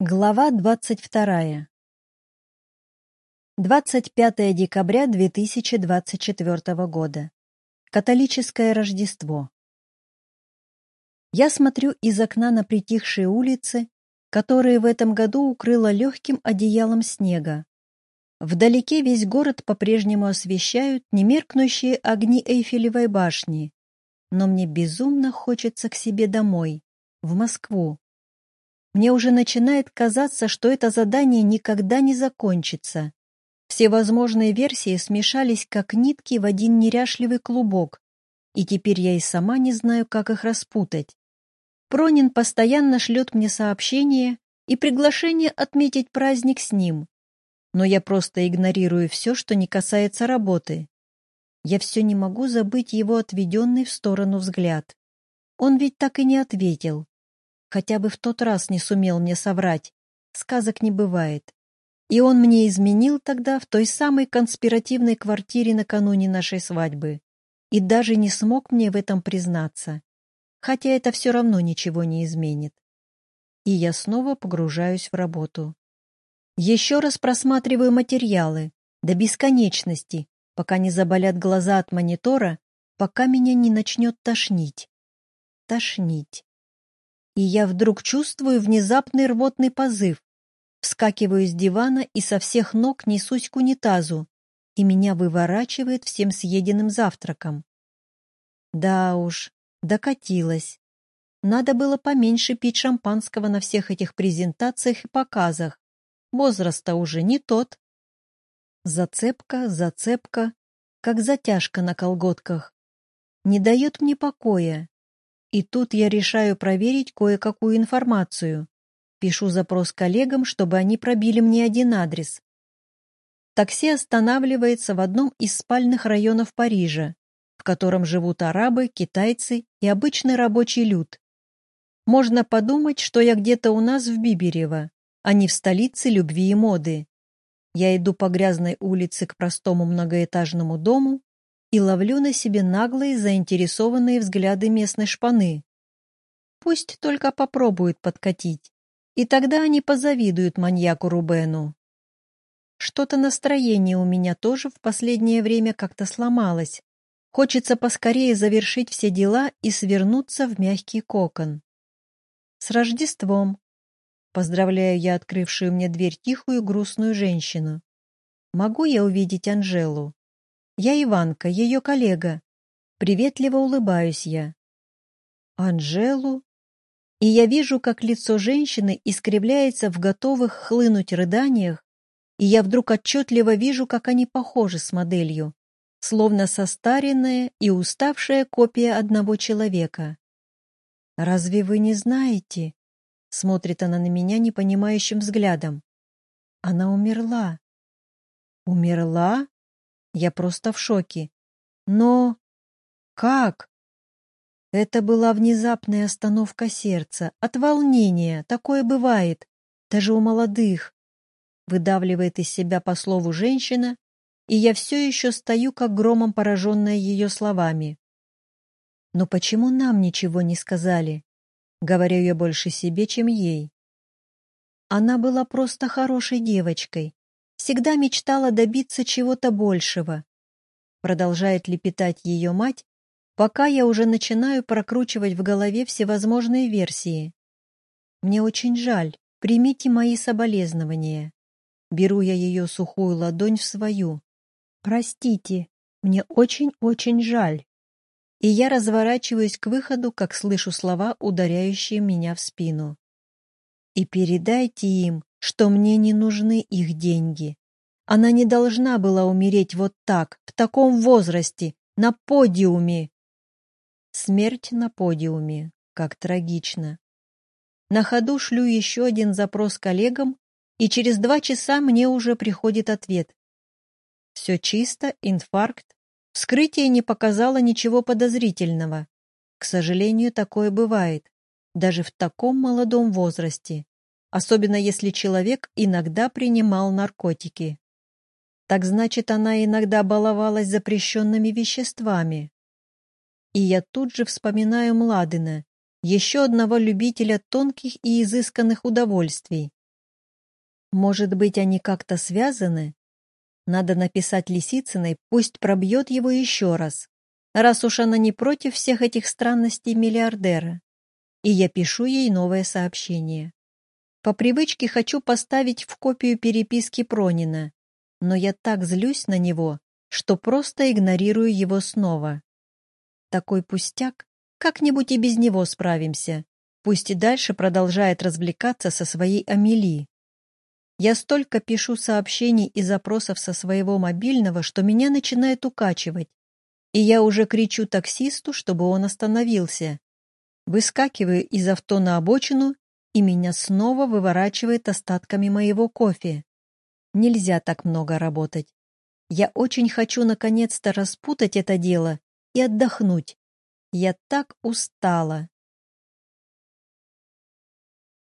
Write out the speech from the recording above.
Глава двадцать вторая. 25 декабря 2024 года. Католическое Рождество. Я смотрю из окна на притихшие улицы, которые в этом году укрыло легким одеялом снега. Вдалеке весь город по-прежнему освещают немеркнущие огни Эйфелевой башни. Но мне безумно хочется к себе домой, в Москву. Мне уже начинает казаться, что это задание никогда не закончится. Все возможные версии смешались, как нитки в один неряшливый клубок, и теперь я и сама не знаю, как их распутать. Пронин постоянно шлет мне сообщения и приглашение отметить праздник с ним, но я просто игнорирую все, что не касается работы. Я все не могу забыть его отведенный в сторону взгляд. Он ведь так и не ответил. Хотя бы в тот раз не сумел мне соврать. Сказок не бывает. И он мне изменил тогда в той самой конспиративной квартире накануне нашей свадьбы. И даже не смог мне в этом признаться. Хотя это все равно ничего не изменит. И я снова погружаюсь в работу. Еще раз просматриваю материалы, до бесконечности, пока не заболят глаза от монитора, пока меня не начнет тошнить. Тошнить и я вдруг чувствую внезапный рвотный позыв. Вскакиваю с дивана и со всех ног несусь к унитазу, и меня выворачивает всем съеденным завтраком. Да уж, докатилась. Надо было поменьше пить шампанского на всех этих презентациях и показах. Возраст-то уже не тот. Зацепка, зацепка, как затяжка на колготках. Не дает мне покоя. И тут я решаю проверить кое-какую информацию. Пишу запрос коллегам, чтобы они пробили мне один адрес. Такси останавливается в одном из спальных районов Парижа, в котором живут арабы, китайцы и обычный рабочий люд. Можно подумать, что я где-то у нас в Биберево, а не в столице любви и моды. Я иду по грязной улице к простому многоэтажному дому, и ловлю на себе наглые заинтересованные взгляды местной шпаны. Пусть только попробуют подкатить, и тогда они позавидуют маньяку Рубену. Что-то настроение у меня тоже в последнее время как-то сломалось. Хочется поскорее завершить все дела и свернуться в мягкий кокон. С Рождеством! Поздравляю я открывшую мне дверь тихую грустную женщину. Могу я увидеть Анжелу? Я Иванка, ее коллега. Приветливо улыбаюсь я. Анжелу? И я вижу, как лицо женщины искривляется в готовых хлынуть рыданиях, и я вдруг отчетливо вижу, как они похожи с моделью, словно состаренная и уставшая копия одного человека. «Разве вы не знаете?» — смотрит она на меня непонимающим взглядом. «Она умерла». «Умерла?» Я просто в шоке. Но... Как? Это была внезапная остановка сердца, от волнения, такое бывает, даже у молодых. Выдавливает из себя по слову женщина, и я все еще стою, как громом пораженная ее словами. Но почему нам ничего не сказали? Говорю я больше себе, чем ей. Она была просто хорошей девочкой, всегда мечтала добиться чего-то большего. Продолжает лепетать ее мать, пока я уже начинаю прокручивать в голове всевозможные версии. Мне очень жаль, примите мои соболезнования. Беру я ее сухую ладонь в свою. Простите, мне очень-очень жаль. И я разворачиваюсь к выходу, как слышу слова, ударяющие меня в спину. И передайте им, что мне не нужны их деньги. Она не должна была умереть вот так, в таком возрасте, на подиуме. Смерть на подиуме. Как трагично. На ходу шлю еще один запрос коллегам, и через два часа мне уже приходит ответ. Все чисто, инфаркт. Вскрытие не показало ничего подозрительного. К сожалению, такое бывает, даже в таком молодом возрасте особенно если человек иногда принимал наркотики. Так значит, она иногда баловалась запрещенными веществами. И я тут же вспоминаю Младына, еще одного любителя тонких и изысканных удовольствий, Может быть, они как-то связаны? Надо написать Лисицыной, пусть пробьет его еще раз, раз уж она не против всех этих странностей миллиардера. И я пишу ей новое сообщение. По привычке хочу поставить в копию переписки Пронина, но я так злюсь на него, что просто игнорирую его снова. Такой пустяк, как-нибудь и без него справимся. Пусть и дальше продолжает развлекаться со своей Амели. Я столько пишу сообщений и запросов со своего мобильного, что меня начинает укачивать. И я уже кричу таксисту, чтобы он остановился. Выскакиваю из авто на обочину, и меня снова выворачивает остатками моего кофе. Нельзя так много работать. Я очень хочу наконец-то распутать это дело и отдохнуть. Я так устала.